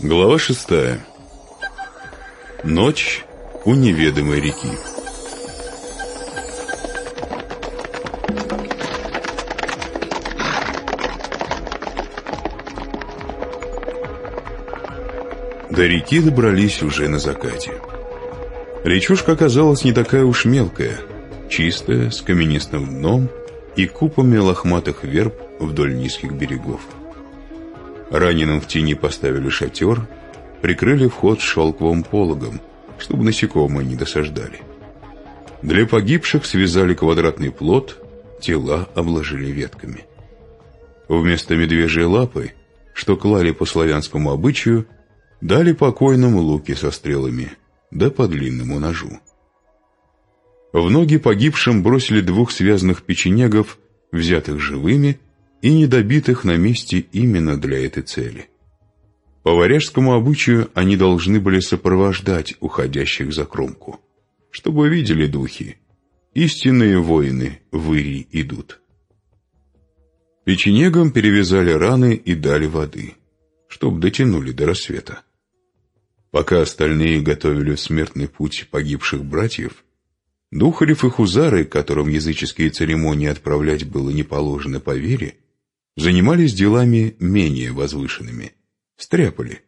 Глава шестая. Ночь у неведомой реки. До реки добрались уже на закате. Речушка оказалась не такая уж мелкая, чистая, с каменистым дном и купами лохматых верб вдоль низких берегов. Раненым в тени поставили шатер, прикрыли вход шелковым пологом, чтобы насекомые не досаждали. Для погибших связали квадратный плот, тела обложили ветками. Вместо медвежьей лапы, что клали по славянскому обычаю, дали покойному луки со стрелами, да по длинному ножу. В ноги погибшим бросили двух связанных печенегов, взятых живыми, и недобитых на месте именно для этой цели. По варяжскому обычаю они должны были сопровождать уходящих за кромку, чтобы видели духи. Истинные воины в Ирии идут. Печенегам перевязали раны и дали воды, чтоб дотянули до рассвета. Пока остальные готовили смертный путь погибших братьев, Духарев и Хузары, которым языческие церемонии отправлять было не положено по вере, занимались делами менее возвышенными, стряпали.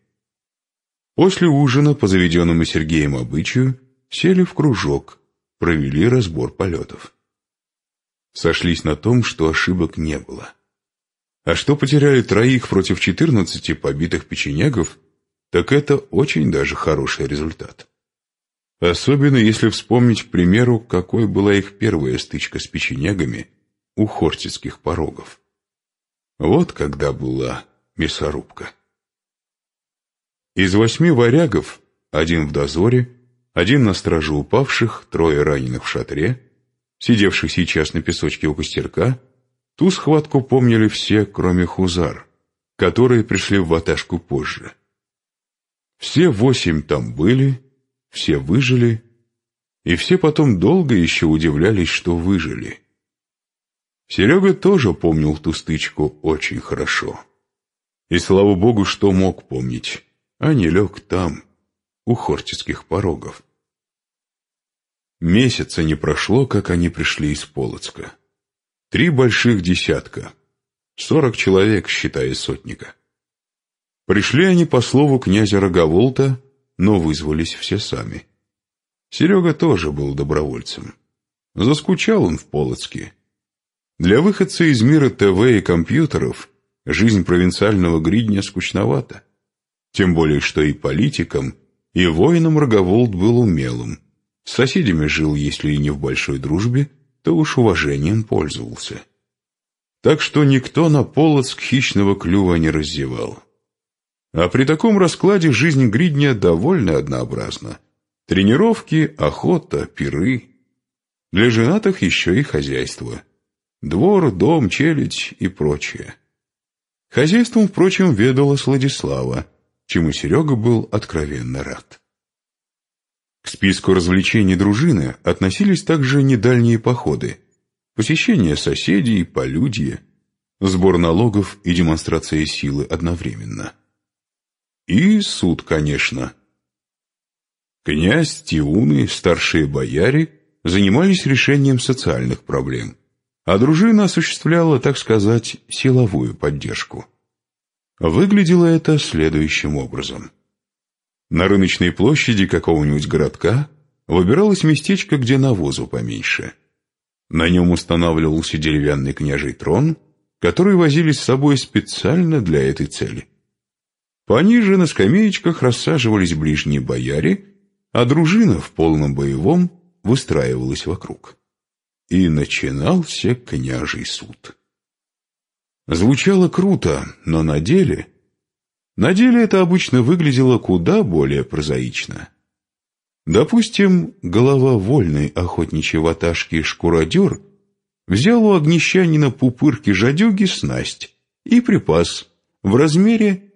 После ужина, по заведенному Сергеем обычаю, сели в кружок, провели разбор полетов. Сошлись на том, что ошибок не было. А что потеряли троих против четырнадцати побитых печенегов, так это очень даже хороший результат. Особенно если вспомнить, к примеру, какой была их первая стычка с печенегами у хортицких порогов. Вот когда была мясорубка. Из восьми варягов один в дозоре, один на страже упавших, трое раненых в шатре, сидевших сейчас на песочке у костерка, ту схватку помнили все, кроме хузар, которые пришли в ваташку позже. Все восемь там были, все выжили, и все потом долго еще удивлялись, что выжили. Серега тоже помнил ту стычку очень хорошо. И слава богу, что мог помнить, а не лег там, у хортицких порогов. Месяца не прошло, как они пришли из Полоцка. Три больших десятка, сорок человек, считая сотника. Пришли они по слову князя Роговолта, но вызвались все сами. Серега тоже был добровольцем. Заскучал он в Полоцке, для выходца из мира ТВ и компьютеров жизнь провинциального гридня скучновата. Тем более, что и политикам, и воинам Роговолт был умелым. С соседями жил, если и не в большой дружбе, то уж уважением пользовался. Так что никто на полоцк хищного клюва не раздевал. А при таком раскладе жизнь гридня довольно однообразна. Тренировки, охота, пиры. Для женатых еще и хозяйство – Двор, дом, челядь и прочее. Хозяйством, впрочем, ведала Сладислава, чему Серега был откровенно рад. К списку развлечений дружины относились также недальние походы, посещение соседей, полюдье, сбор налогов и демонстрация силы одновременно. И суд, конечно. Князь, тиуны, старшие бояре занимались решением социальных проблем – а дружина осуществляла, так сказать, силовую поддержку. Выглядело это следующим образом. На рыночной площади какого-нибудь городка выбиралось местечко, где навозу поменьше. На нем устанавливался деревянный княжий трон, который возили с собой специально для этой цели. Пониже на скамеечках рассаживались ближние бояре, а дружина в полном боевом выстраивалась вокруг и начинался княжий суд. Звучало круто, но на деле... На деле это обычно выглядело куда более прозаично. Допустим, голова вольной охотничьей ваташки шкуродер взял у огнещанина пупырки жадюги снасть и припас в размере,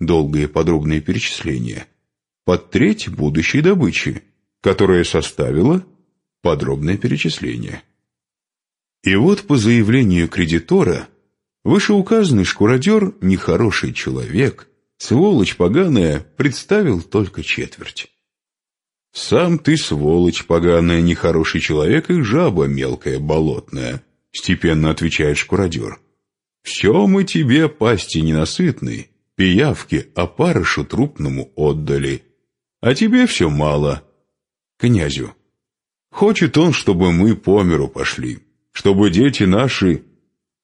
долгое подробное перечисление, под треть будущей добычи, которая составила подробное перечисление. И вот по заявлению кредитора, вышеуказанный шкуродер – нехороший человек, сволочь поганая, представил только четверть. «Сам ты, сволочь поганая, нехороший человек и жаба мелкая, болотная», — степенно отвечает шкуродер. «Все мы тебе, пасти ненасытный, пиявки опарышу трупному отдали, а тебе все мало. Князю, хочет он, чтобы мы по миру пошли, чтобы дети наши...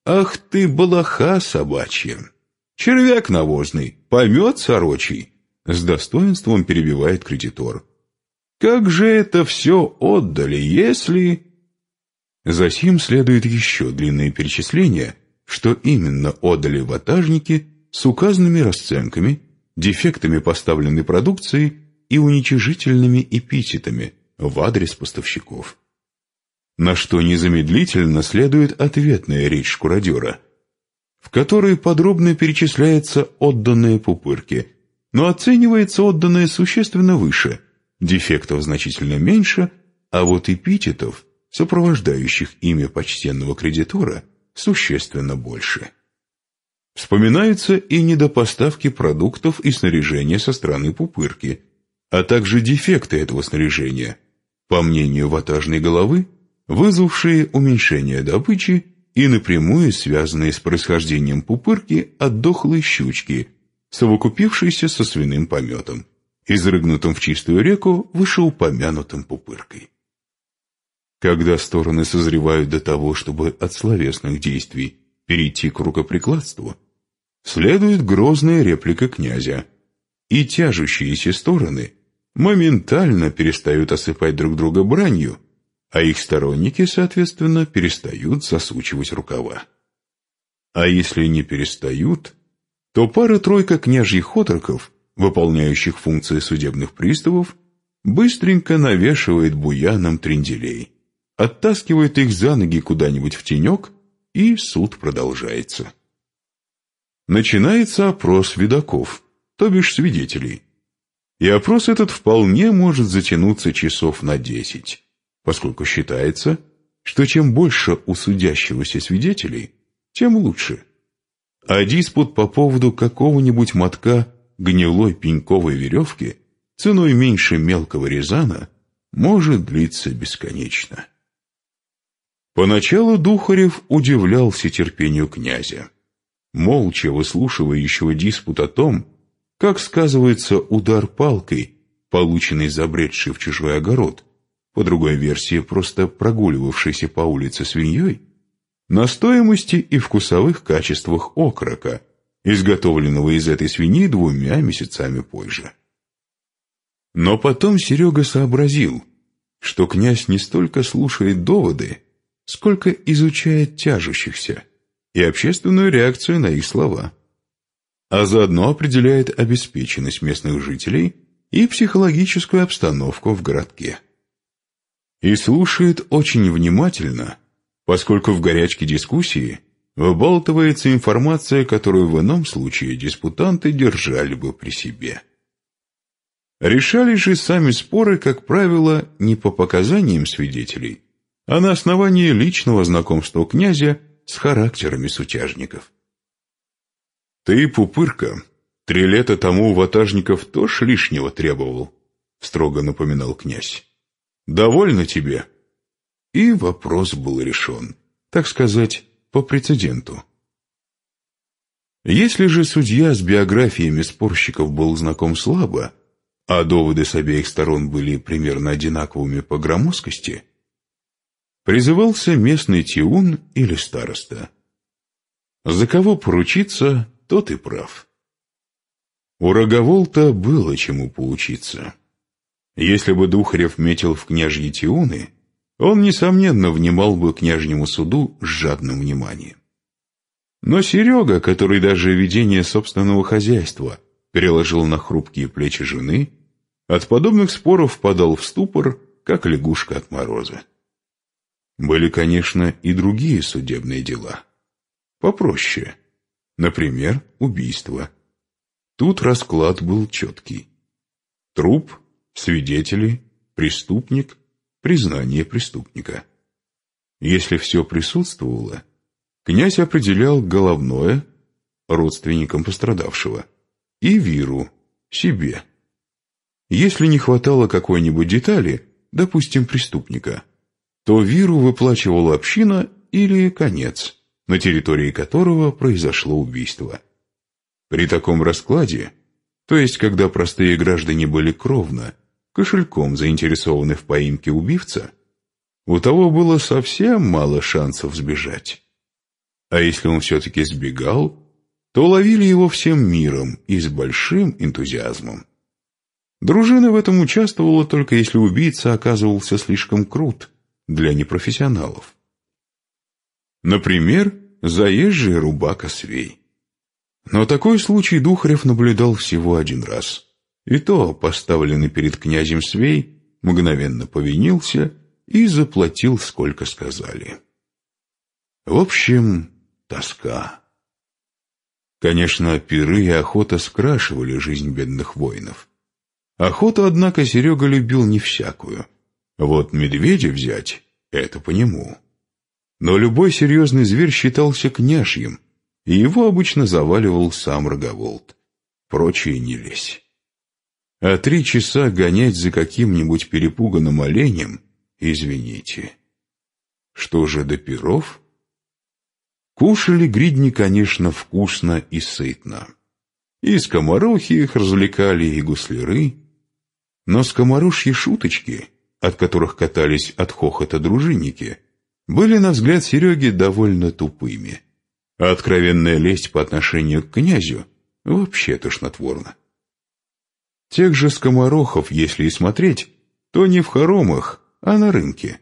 Ах ты, балаха собачья! Червяк навозный, помет сорочий!» С достоинством перебивает кредитор. Как же это все отдали, если...» Засим следует еще длинное перечисление, что именно отдали ватажники с указанными расценками, дефектами поставленной продукции и уничижительными эпитетами в адрес поставщиков. На что незамедлительно следует ответная речь шкуродера, в которой подробно перечисляется отданные пупырки, но оценивается отданное существенно выше – дефектов значительно меньше, а вот эпитетов, сопровождающих имя почтенного кредитора, существенно больше. Вспоминаются и недопоставки продуктов и снаряжения со стороны пупырки, а также дефекты этого снаряжения, по мнению ватажной головы, вызвавшие уменьшение добычи и напрямую связанные с происхождением пупырки от дохлой щучки, совокупившейся со свиным пометом изрыгнутым в чистую реку вышеупомянутым пупыркой. Когда стороны созревают до того, чтобы от словесных действий перейти к рукоприкладству, следует грозная реплика князя, и тяжущиеся стороны моментально перестают осыпать друг друга бранью, а их сторонники, соответственно, перестают засучивать рукава. А если не перестают, то пара-тройка княжьих отроков – выполняющих функции судебных приставов, быстренько навешивает буяном тренделей, оттаскивает их за ноги куда-нибудь в тенек, и суд продолжается. Начинается опрос видаков, то бишь свидетелей. И опрос этот вполне может затянуться часов на десять, поскольку считается, что чем больше у судящегося свидетелей, тем лучше. А диспут по поводу какого-нибудь мотка гнилой пеньковой веревки ценой меньше мелкого резана может длиться бесконечно. Поначалу Духарев удивлялся терпению князя, молча выслушивающего диспут о том, как сказывается удар палкой, полученный забредший в чужой огород, по другой версии просто прогуливавшийся по улице свиньей, на стоимости и вкусовых качествах окрока, изготовленного из этой свиньи двумя месяцами позже. Но потом Серега сообразил, что князь не столько слушает доводы, сколько изучает тяжущихся и общественную реакцию на их слова, а заодно определяет обеспеченность местных жителей и психологическую обстановку в городке. И слушает очень внимательно, поскольку в горячке дискуссии – выбалтывается информация, которую в ином случае диспутанты держали бы при себе. Решали же сами споры, как правило, не по показаниям свидетелей, а на основании личного знакомства князя с характерами сутяжников. «Ты, пупырка, три лета тому ватажников тоже лишнего требовал», — строго напоминал князь. «Довольно тебе?» И вопрос был решен, так сказать, по прецеденту. Если же судья с биографиями спорщиков был знаком слабо, а доводы с обеих сторон были примерно одинаковыми по громоздкости, призывался местный тиун или староста. За кого поручиться, тот и прав. У Роговолта было чему поучиться. Если бы Духарев метил в княжьи тиуны, он, несомненно, внимал бы княжнему суду с жадным вниманием. Но Серега, который даже ведение собственного хозяйства переложил на хрупкие плечи жены, от подобных споров падал в ступор, как лягушка от мороза. Были, конечно, и другие судебные дела. Попроще. Например, убийство. Тут расклад был четкий. Труп, свидетели, преступник признание преступника. Если все присутствовало, князь определял головное родственникам пострадавшего, и Виру, себе. Если не хватало какой-нибудь детали, допустим, преступника, то Виру выплачивала община или конец, на территории которого произошло убийство. При таком раскладе, то есть когда простые граждане были кровно, кошельком заинтересованы в поимке убивца, у того было совсем мало шансов сбежать. А если он все-таки сбегал, то ловили его всем миром и с большим энтузиазмом. Дружина в этом участвовала только если убийца оказывался слишком крут для непрофессионалов. Например, заезжий рубака-свей. Но такой случай Духарев наблюдал всего один раз. И то, поставленный перед князем Свей, мгновенно повинился и заплатил, сколько сказали. В общем, тоска. Конечно, пиры и охота скрашивали жизнь бедных воинов. Охоту, однако, Серега любил не всякую. Вот медведя взять — это по нему. Но любой серьезный зверь считался княжьим, и его обычно заваливал сам Роговолт. Прочие не лезь. А три часа гонять за каким-нибудь перепуганным оленем — извините. Что же до перов? Кушали гридни, конечно, вкусно и сытно. И скоморохи их развлекали, и гусляры. Но скоморожьи шуточки, от которых катались от хохота дружинники, были, на взгляд Сереги, довольно тупыми. А откровенная лесть по отношению к князю вообще тошнотворна. Тех же скоморохов, если и смотреть, то не в хоромах, а на рынке,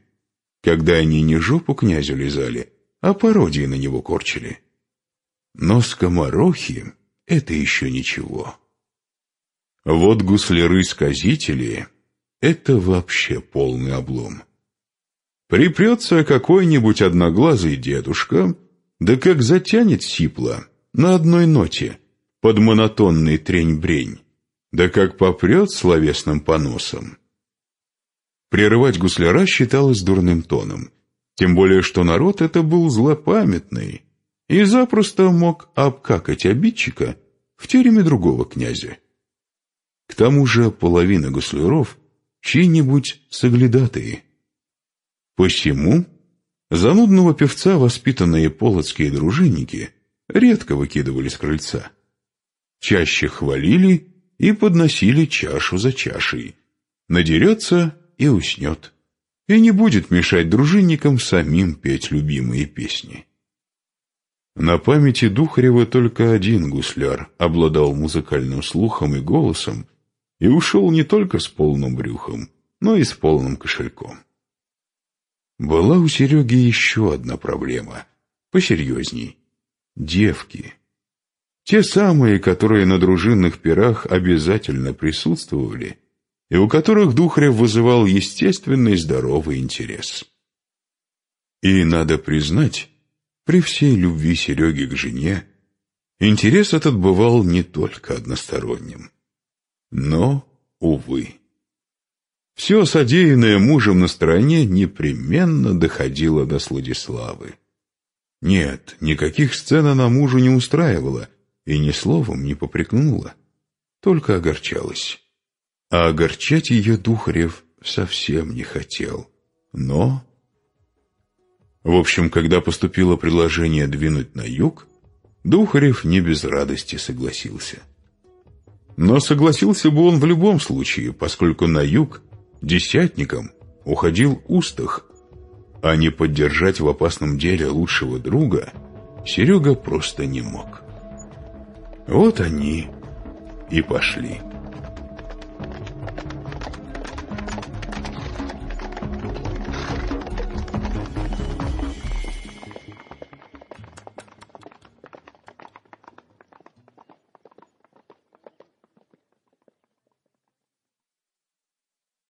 когда они не жопу князю лизали, а пародии на него корчили. Но скоморохи — это еще ничего. Вот гусляры-сказители — это вообще полный облом. Припрется какой-нибудь одноглазый дедушка, да как затянет сипло на одной ноте, под монотонный трень-брень, да как попрет словесным поносом. Прерывать гусляра считалось дурным тоном, тем более, что народ это был злопамятный и запросто мог обкакать обидчика в тереме другого князя. К тому же половина гусляров чьи-нибудь соглядатые. Посему занудного певца воспитанные полоцкие дружинники редко выкидывали с крыльца. Чаще хвалили и подносили чашу за чашей. Надерется и уснет и не будет мешать дружинникам самим петь любимые песни. На памяти Духарева только один гусляр обладал музыкальным слухом и голосом и ушел не только с полным брюхом, но и с полным кошельком. Была у Сереги еще одна проблема, посерьезней — девки. Те самые, которые на дружинных пирах обязательно присутствовали — и у которых Духарев вызывал естественный здоровый интерес. И, надо признать, при всей любви Сереги к жене, интерес этот бывал не только односторонним. Но, увы, все содеянное мужем на стороне непременно доходило до Сладиславы. Нет, никаких сцен она мужу не устраивала и ни словом не попрекнула, только огорчалась. А огорчать ее Духарев совсем не хотел. Но... В общем, когда поступило предложение двинуть на юг, Духарев не без радости согласился. Но согласился бы он в любом случае, поскольку на юг десятником уходил Устах, а не поддержать в опасном деле лучшего друга Серега просто не мог. Вот они и пошли.